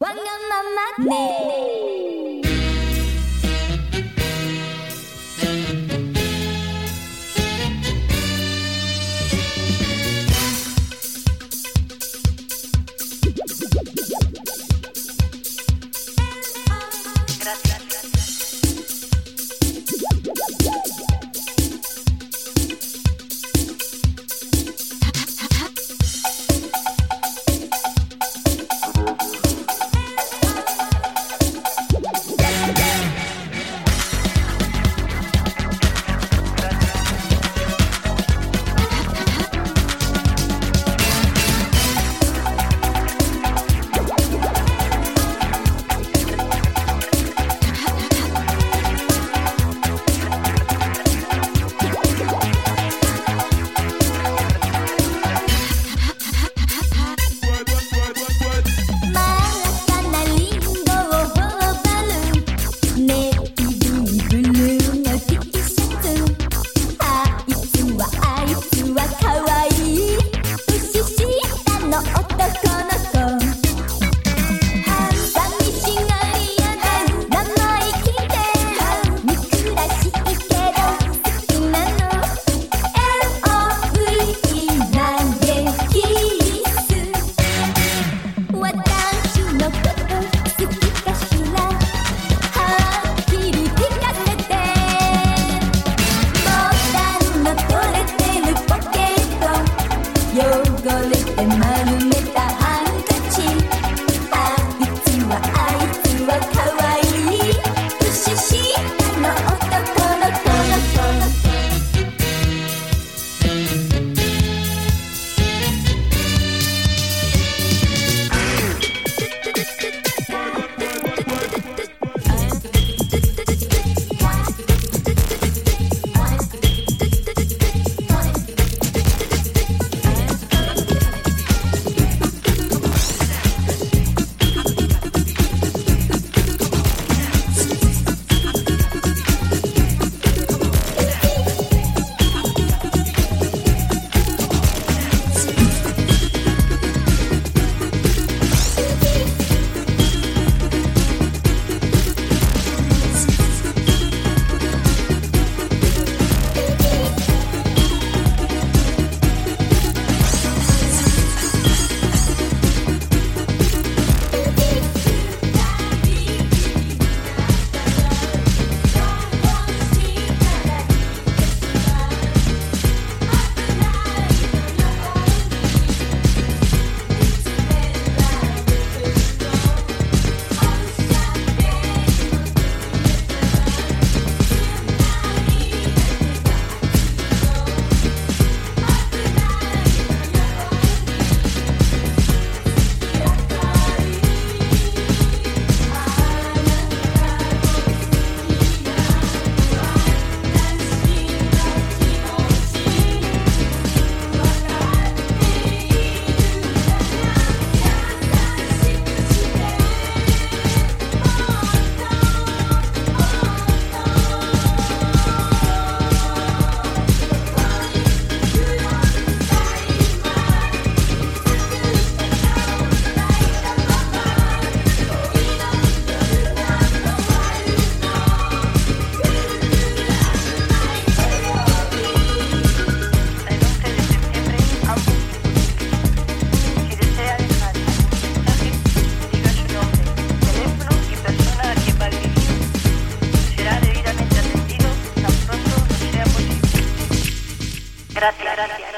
わがままね I Gracias. Gracias.